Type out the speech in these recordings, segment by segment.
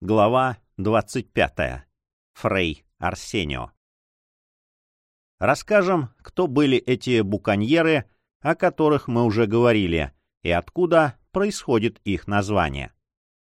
Глава 25. Фрей Арсенио. Расскажем, кто были эти буконьеры, о которых мы уже говорили, и откуда происходит их название.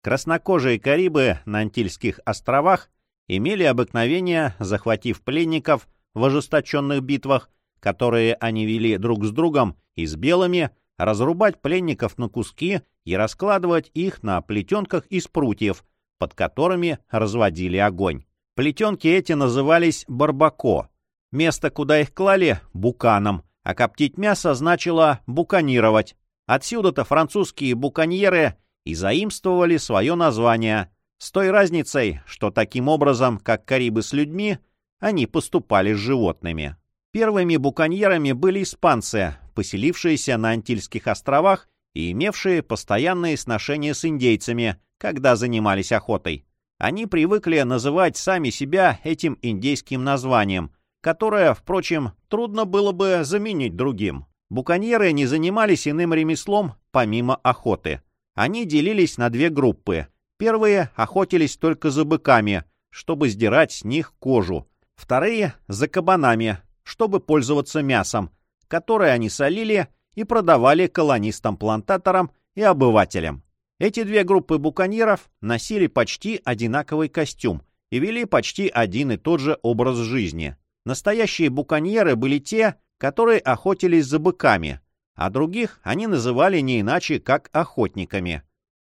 Краснокожие карибы на Антильских островах имели обыкновение, захватив пленников в ожесточенных битвах, которые они вели друг с другом и с белыми, разрубать пленников на куски и раскладывать их на плетенках из прутьев – под которыми разводили огонь. Плетенки эти назывались барбако. Место, куда их клали — буканом, а коптить мясо значило буканировать. Отсюда-то французские буконьеры и заимствовали свое название, с той разницей, что таким образом, как карибы с людьми, они поступали с животными. Первыми буконьерами были испанцы, поселившиеся на Антильских островах и имевшие постоянные сношения с индейцами, когда занимались охотой. Они привыкли называть сами себя этим индейским названием, которое, впрочем, трудно было бы заменить другим. Буконьеры не занимались иным ремеслом, помимо охоты. Они делились на две группы. Первые охотились только за быками, чтобы сдирать с них кожу. Вторые — за кабанами, чтобы пользоваться мясом, которое они солили и продавали колонистам-плантаторам и обывателям. Эти две группы буконьеров носили почти одинаковый костюм и вели почти один и тот же образ жизни. Настоящие буконьеры были те, которые охотились за быками, а других они называли не иначе, как охотниками.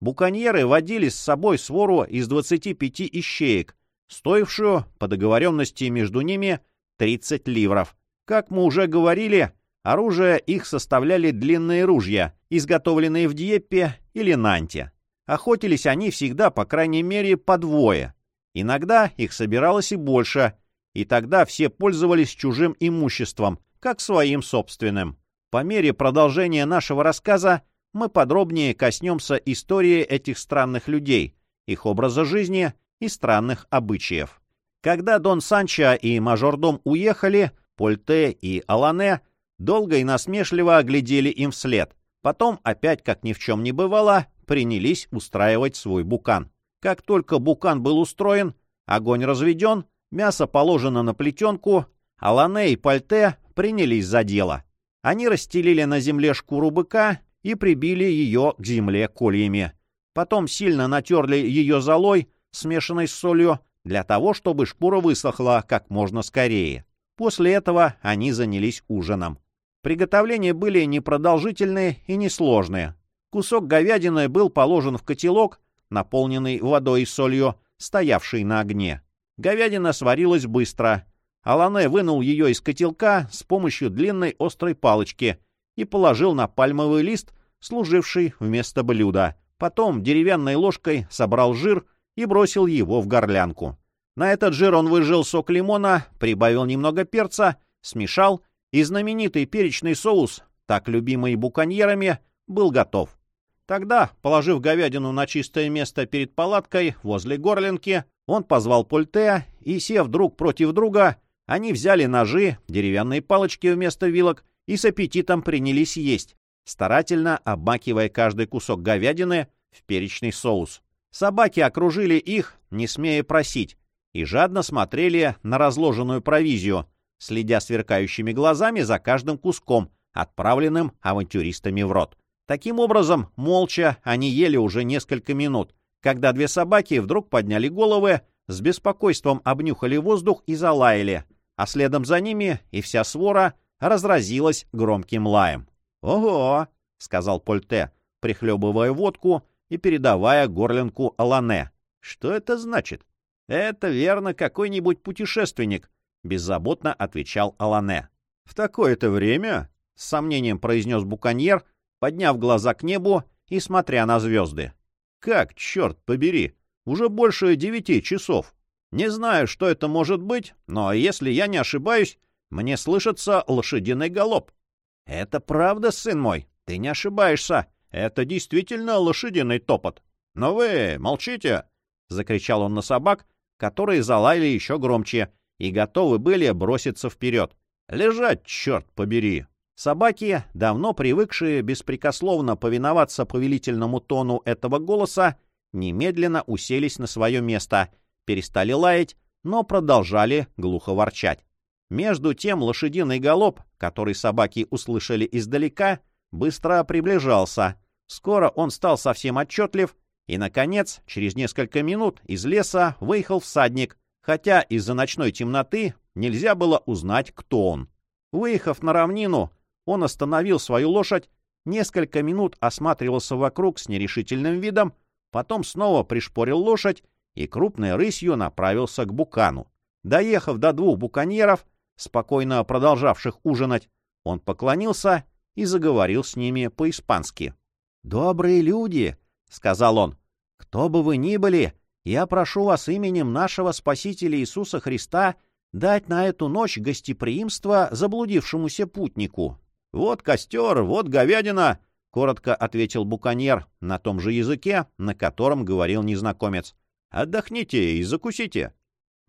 Буконьеры водили с собой свору из 25 ищеек, стоившую, по договоренности между ними, 30 ливров. Как мы уже говорили, оружие их составляли длинные ружья, изготовленные в Дьеппе или Нанте. Охотились они всегда, по крайней мере, по двое. Иногда их собиралось и больше, и тогда все пользовались чужим имуществом, как своим собственным. По мере продолжения нашего рассказа мы подробнее коснемся истории этих странных людей, их образа жизни и странных обычаев. Когда Дон Санчо и мажордом уехали, Польте и Алане долго и насмешливо оглядели им вслед. Потом, опять как ни в чем не бывало, принялись устраивать свой букан. Как только букан был устроен, огонь разведен, мясо положено на плетенку, а и Пальте принялись за дело. Они расстелили на земле шкуру быка и прибили ее к земле кольями. Потом сильно натерли ее золой, смешанной с солью, для того, чтобы шкура высохла как можно скорее. После этого они занялись ужином. Приготовления были непродолжительные и несложные. Кусок говядины был положен в котелок, наполненный водой и солью, стоявший на огне. Говядина сварилась быстро. Алане вынул ее из котелка с помощью длинной острой палочки и положил на пальмовый лист, служивший вместо блюда. Потом деревянной ложкой собрал жир и бросил его в горлянку. На этот жир он выжил сок лимона, прибавил немного перца, смешал и знаменитый перечный соус, так любимый буконьерами, был готов. Тогда, положив говядину на чистое место перед палаткой возле горлинки, он позвал Польтеа, и, сев друг против друга, они взяли ножи, деревянные палочки вместо вилок и с аппетитом принялись есть, старательно обмакивая каждый кусок говядины в перечный соус. Собаки окружили их, не смея просить, и жадно смотрели на разложенную провизию — следя сверкающими глазами за каждым куском, отправленным авантюристами в рот. Таким образом, молча они ели уже несколько минут, когда две собаки вдруг подняли головы, с беспокойством обнюхали воздух и залаяли, а следом за ними и вся свора разразилась громким лаем. «Ого!» — сказал Польте, прихлебывая водку и передавая горлинку Алане. «Что это значит?» «Это верно какой-нибудь путешественник, — беззаботно отвечал Алане. «В такое-то время?» — с сомнением произнес буконьер, подняв глаза к небу и смотря на звезды. «Как, черт побери, уже больше девяти часов. Не знаю, что это может быть, но если я не ошибаюсь, мне слышится лошадиный галоп». «Это правда, сын мой, ты не ошибаешься. Это действительно лошадиный топот. Но вы молчите!» — закричал он на собак, которые залаяли еще громче и готовы были броситься вперед. «Лежать, черт побери!» Собаки, давно привыкшие беспрекословно повиноваться повелительному тону этого голоса, немедленно уселись на свое место, перестали лаять, но продолжали глухо ворчать. Между тем лошадиный галоп, который собаки услышали издалека, быстро приближался. Скоро он стал совсем отчетлив, и, наконец, через несколько минут из леса выехал всадник, хотя из-за ночной темноты нельзя было узнать, кто он. Выехав на равнину, он остановил свою лошадь, несколько минут осматривался вокруг с нерешительным видом, потом снова пришпорил лошадь и крупной рысью направился к Букану. Доехав до двух буконьеров, спокойно продолжавших ужинать, он поклонился и заговорил с ними по-испански. «Добрые люди!» — сказал он. «Кто бы вы ни были, я прошу вас именем нашего Спасителя Иисуса Христа дать на эту ночь гостеприимство заблудившемуся путнику». «Вот костер, вот говядина!» — коротко ответил буконьер на том же языке, на котором говорил незнакомец. «Отдохните и закусите».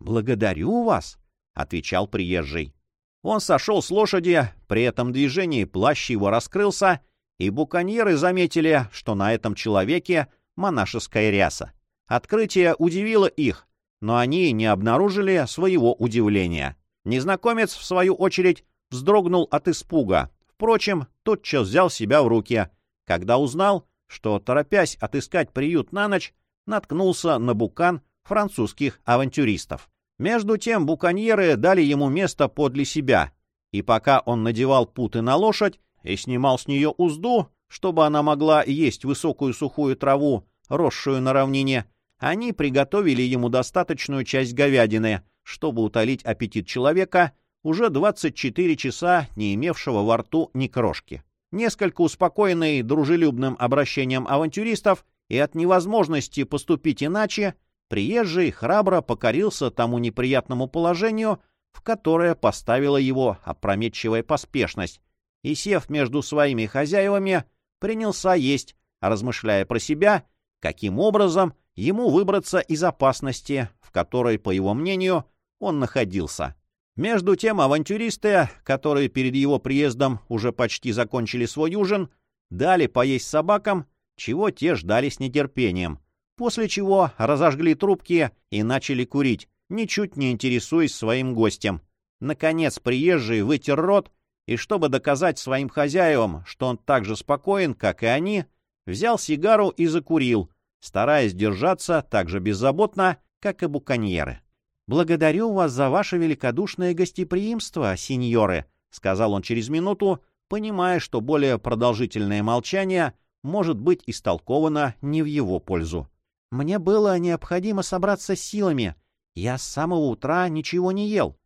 «Благодарю вас», — отвечал приезжий. Он сошел с лошади, при этом движении плащ его раскрылся, и буконьеры заметили, что на этом человеке монашеская ряса. Открытие удивило их, но они не обнаружили своего удивления. Незнакомец, в свою очередь, вздрогнул от испуга. Впрочем, тотчас взял себя в руки, когда узнал, что, торопясь отыскать приют на ночь, наткнулся на букан французских авантюристов. Между тем буконьеры дали ему место подле себя, и пока он надевал путы на лошадь и снимал с нее узду, чтобы она могла есть высокую сухую траву, росшую на равнине, они приготовили ему достаточную часть говядины, чтобы утолить аппетит человека, уже 24 часа не имевшего во рту ни крошки. Несколько успокоенный дружелюбным обращением авантюристов и от невозможности поступить иначе, приезжий храбро покорился тому неприятному положению, в которое поставила его опрометчивая поспешность, и, сев между своими хозяевами, принялся есть, размышляя про себя, каким образом ему выбраться из опасности, в которой, по его мнению, он находился. Между тем авантюристы, которые перед его приездом уже почти закончили свой ужин, дали поесть собакам, чего те ждали с нетерпением, после чего разожгли трубки и начали курить, ничуть не интересуясь своим гостем. Наконец приезжий вытер рот и, чтобы доказать своим хозяевам, что он так же спокоен, как и они, взял сигару и закурил, стараясь держаться так же беззаботно, как и буконьеры. «Благодарю вас за ваше великодушное гостеприимство, сеньоры», — сказал он через минуту, понимая, что более продолжительное молчание может быть истолковано не в его пользу. «Мне было необходимо собраться силами. Я с самого утра ничего не ел».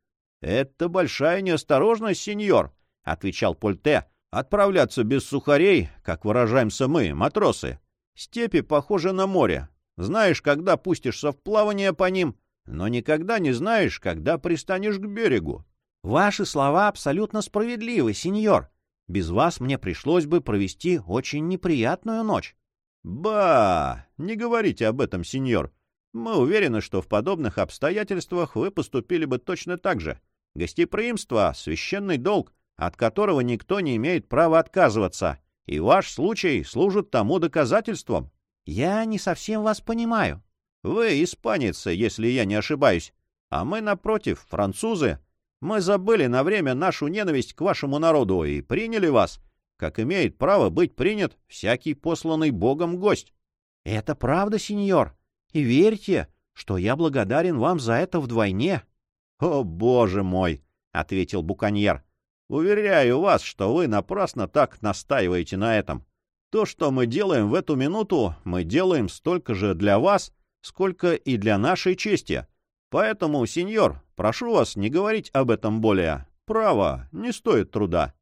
«Это большая неосторожность, сеньор», — отвечал Польте, — «отправляться без сухарей, как выражаемся мы, матросы. Степи похожи на море. Знаешь, когда пустишься в плавание по ним, но никогда не знаешь, когда пристанешь к берегу. Ваши слова абсолютно справедливы, сеньор. Без вас мне пришлось бы провести очень неприятную ночь. Ба! Не говорите об этом, сеньор. Мы уверены, что в подобных обстоятельствах вы поступили бы точно так же. Гостеприимство — священный долг, от которого никто не имеет права отказываться и ваш случай служит тому доказательством. Я не совсем вас понимаю. Вы испанец, если я не ошибаюсь, а мы, напротив, французы. Мы забыли на время нашу ненависть к вашему народу и приняли вас, как имеет право быть принят всякий посланный Богом гость. — Это правда, сеньор, и верьте, что я благодарен вам за это вдвойне. — О, боже мой! — ответил буконьер. Уверяю вас, что вы напрасно так настаиваете на этом. То, что мы делаем в эту минуту, мы делаем столько же для вас, сколько и для нашей чести. Поэтому, сеньор, прошу вас не говорить об этом более. Право, не стоит труда.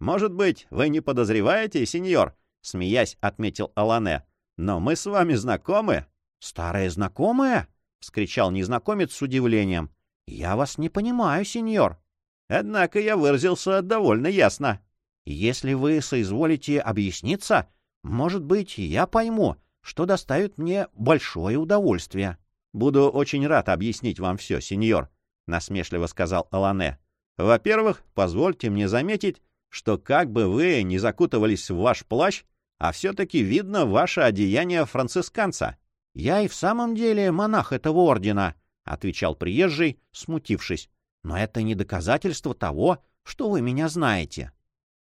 Может быть, вы не подозреваете, сеньор, смеясь, отметил Алане. Но мы с вами знакомы. Старые знакомые? вскричал незнакомец с удивлением. Я вас не понимаю, сеньор. Однако я выразился довольно ясно. Если вы соизволите объясниться, может быть, я пойму, что доставит мне большое удовольствие. — Буду очень рад объяснить вам все, сеньор, — насмешливо сказал Алане. — Во-первых, позвольте мне заметить, что как бы вы ни закутывались в ваш плащ, а все-таки видно ваше одеяние францисканца. — Я и в самом деле монах этого ордена, — отвечал приезжий, смутившись. — Но это не доказательство того, что вы меня знаете.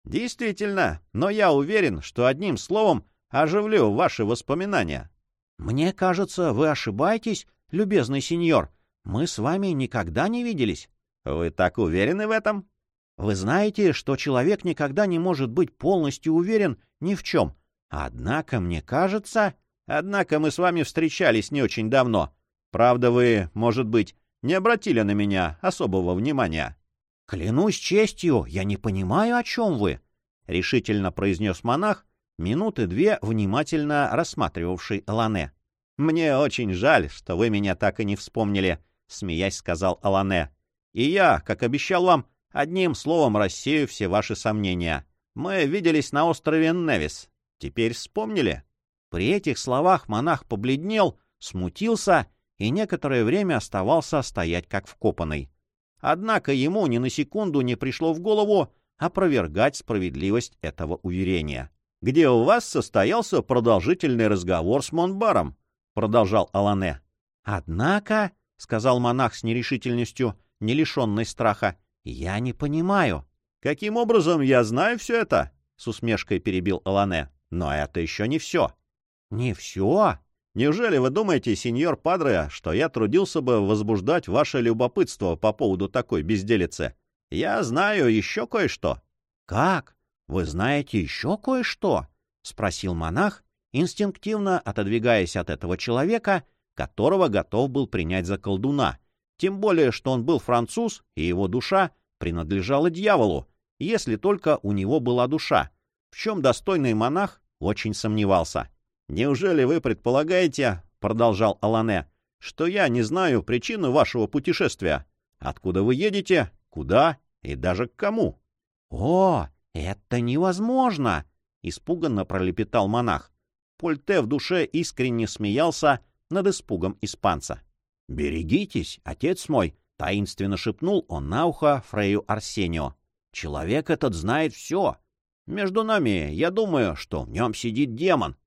— Действительно, но я уверен, что одним словом оживлю ваши воспоминания. — Мне кажется, вы ошибаетесь, любезный сеньор. Мы с вами никогда не виделись. — Вы так уверены в этом? — Вы знаете, что человек никогда не может быть полностью уверен ни в чем. Однако, мне кажется... Однако мы с вами встречались не очень давно. Правда, вы, может быть, не обратили на меня особого внимания. — Клянусь честью, я не понимаю, о чем вы, — решительно произнес монах, минуты две внимательно рассматривавший Алане. — Мне очень жаль, что вы меня так и не вспомнили, — смеясь сказал Алане. — И я, как обещал вам, одним словом рассею все ваши сомнения. Мы виделись на острове Невис. Теперь вспомнили? — при этих словах монах побледнел, смутился и некоторое время оставался стоять как вкопанный. Однако ему ни на секунду не пришло в голову опровергать справедливость этого уверения. — Где у вас состоялся продолжительный разговор с Монбаром? — продолжал Алане. — Однако, — сказал монах с нерешительностью, не лишенной страха, — я не понимаю. — Каким образом я знаю все это? — с усмешкой перебил Алане. — Но это еще не все. «Не все?» «Неужели вы думаете, сеньор Падре, что я трудился бы возбуждать ваше любопытство по поводу такой безделицы? Я знаю еще кое-что». «Как? Вы знаете еще кое-что?» — спросил монах, инстинктивно отодвигаясь от этого человека, которого готов был принять за колдуна, тем более, что он был француз, и его душа принадлежала дьяволу, если только у него была душа, в чем достойный монах очень сомневался. «Неужели вы предполагаете, — продолжал Алане, — что я не знаю причину вашего путешествия? Откуда вы едете, куда и даже к кому?» «О, это невозможно!» — испуганно пролепетал монах. Польте в душе искренне смеялся над испугом испанца. «Берегитесь, отец мой!» — таинственно шепнул он на ухо Фрею Арсенио. «Человек этот знает все. Между нами, я думаю, что в нем сидит демон,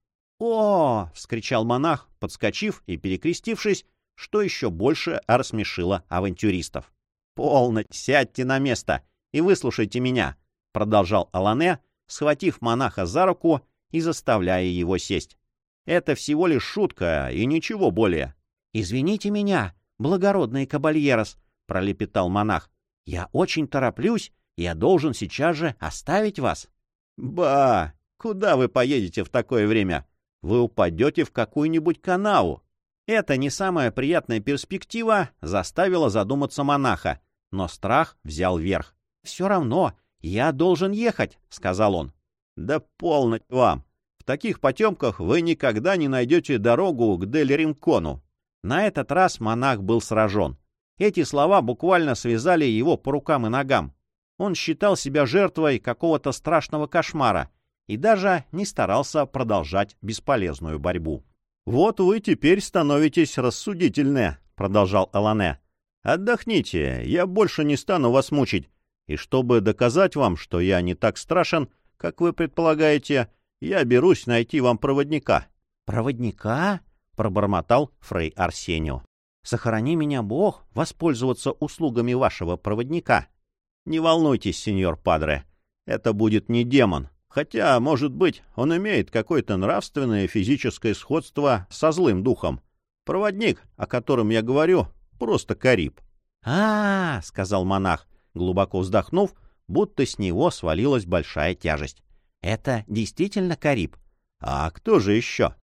«О!» — вскричал монах, подскочив и перекрестившись, что еще больше рассмешило авантюристов. «Полно, сядьте на место и выслушайте меня», — продолжал Алане, схватив монаха за руку и заставляя его сесть. «Это всего лишь шутка и ничего более». «Извините меня, благородный кабальерос», — пролепетал монах. «Я очень тороплюсь, я должен сейчас же оставить вас». «Ба! Куда вы поедете в такое время?» Вы упадете в какую-нибудь канаву. Это не самая приятная перспектива заставила задуматься монаха, но страх взял верх. «Все равно, я должен ехать», — сказал он. «Да полно вам! В таких потемках вы никогда не найдете дорогу к Дель-Ринкону». На этот раз монах был сражен. Эти слова буквально связали его по рукам и ногам. Он считал себя жертвой какого-то страшного кошмара — и даже не старался продолжать бесполезную борьбу. «Вот вы теперь становитесь рассудительны», — продолжал Алане. «Отдохните, я больше не стану вас мучить, и чтобы доказать вам, что я не так страшен, как вы предполагаете, я берусь найти вам проводника». «Проводника?» — пробормотал Фрей Арсенио. «Сохрани меня, Бог, воспользоваться услугами вашего проводника». «Не волнуйтесь, сеньор Падре, это будет не демон, Хотя, может быть, он имеет какое-то нравственное физическое сходство со злым духом. Проводник, о котором я говорю, просто Кариб. а, -а, -а сказал монах, глубоко вздохнув, будто с него свалилась большая тяжесть. «Это действительно Кариб?» «А кто же еще?»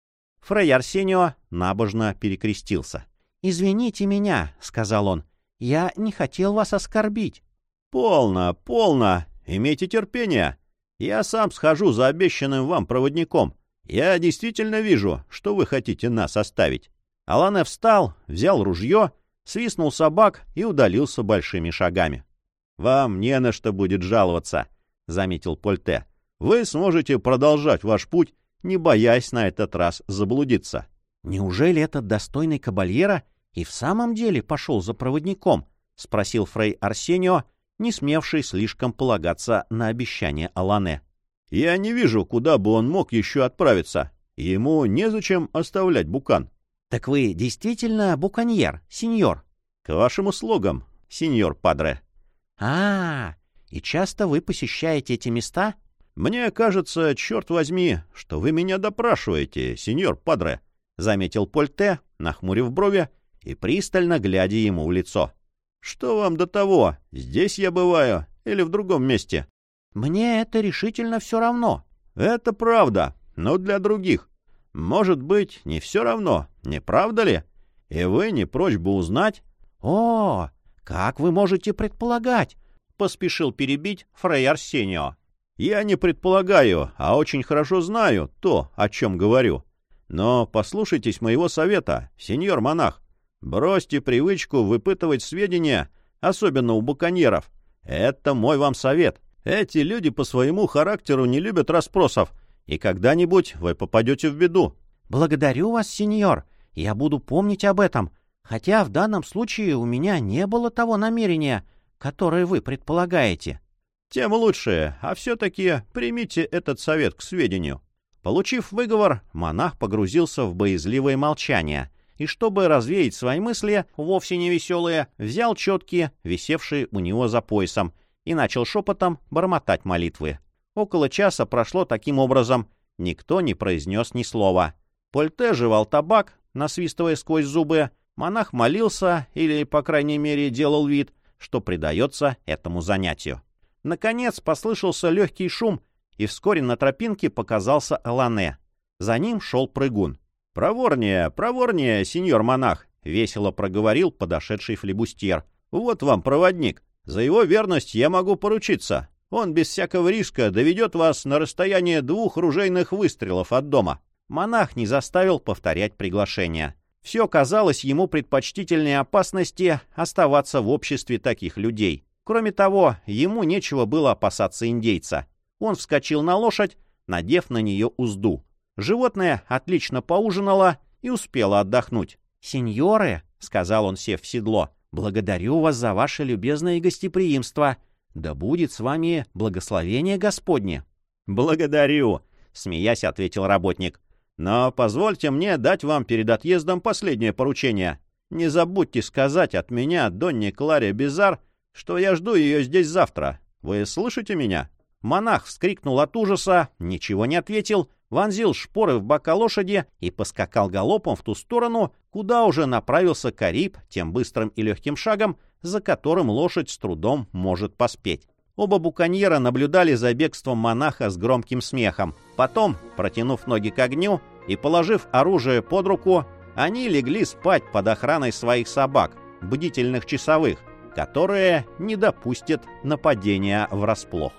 Фрей Арсенио набожно перекрестился. «Извините меня», — сказал он, — «я не хотел вас оскорбить». «Полно, полно, имейте терпение. Я сам схожу за обещанным вам проводником. Я действительно вижу, что вы хотите нас оставить». Алане встал, взял ружье, свистнул собак и удалился большими шагами. «Вам не на что будет жаловаться», — заметил Польте. «Вы сможете продолжать ваш путь, не боясь на этот раз заблудиться». «Неужели этот достойный кабальера и в самом деле пошел за проводником?» — спросил Фрей Арсенио, не смевший слишком полагаться на обещание Алане. «Я не вижу, куда бы он мог еще отправиться. Ему незачем оставлять Букан». Так вы действительно буконьер, сеньор? К вашим услугам, сеньор Падре. А, -а, -а и часто вы посещаете эти места? Мне кажется, черт возьми, что вы меня допрашиваете, сеньор Падре, заметил Польте, нахмурив брови и пристально глядя ему в лицо. Что вам до того, здесь я бываю или в другом месте? Мне это решительно все равно. Это правда, но для других. Может быть, не все равно, не правда ли? И вы не прочь бы узнать? О, как вы можете предполагать? Поспешил перебить Фрей Арсенио. Я не предполагаю, а очень хорошо знаю то, о чем говорю. Но послушайтесь моего совета, сеньор монах. Бросьте привычку выпытывать сведения, особенно у буконьеров. Это мой вам совет. Эти люди по своему характеру не любят расспросов, и когда-нибудь вы попадете в беду. — Благодарю вас, сеньор. Я буду помнить об этом, хотя в данном случае у меня не было того намерения, которое вы предполагаете. — Тем лучше, а все-таки примите этот совет к сведению. Получив выговор, монах погрузился в боязливое молчание — и, чтобы развеять свои мысли, вовсе не веселые, взял четки, висевшие у него за поясом, и начал шепотом бормотать молитвы. Около часа прошло таким образом. Никто не произнес ни слова. Польте жевал табак, насвистывая сквозь зубы. Монах молился, или, по крайней мере, делал вид, что предается этому занятию. Наконец послышался легкий шум, и вскоре на тропинке показался Элане. За ним шел прыгун. «Проворнее, проворнее, сеньор монах!» — весело проговорил подошедший флебустьер. «Вот вам проводник. За его верность я могу поручиться. Он без всякого риска доведет вас на расстояние двух ружейных выстрелов от дома». Монах не заставил повторять приглашение. Все казалось ему предпочтительнее опасности оставаться в обществе таких людей. Кроме того, ему нечего было опасаться индейца. Он вскочил на лошадь, надев на нее узду. Животное отлично поужинало и успело отдохнуть. «Сеньоры», — сказал он, сев в седло, — «благодарю вас за ваше любезное гостеприимство. Да будет с вами благословение Господне». «Благодарю», — смеясь ответил работник. «Но позвольте мне дать вам перед отъездом последнее поручение. Не забудьте сказать от меня Донне Кларе Бизар, что я жду ее здесь завтра. Вы слышите меня?» Монах вскрикнул от ужаса, ничего не ответил вонзил шпоры в бока лошади и поскакал галопом в ту сторону, куда уже направился Кариб тем быстрым и легким шагом, за которым лошадь с трудом может поспеть. Оба буконьера наблюдали за бегством монаха с громким смехом. Потом, протянув ноги к огню и положив оружие под руку, они легли спать под охраной своих собак, бдительных часовых, которые не допустят нападения врасплох.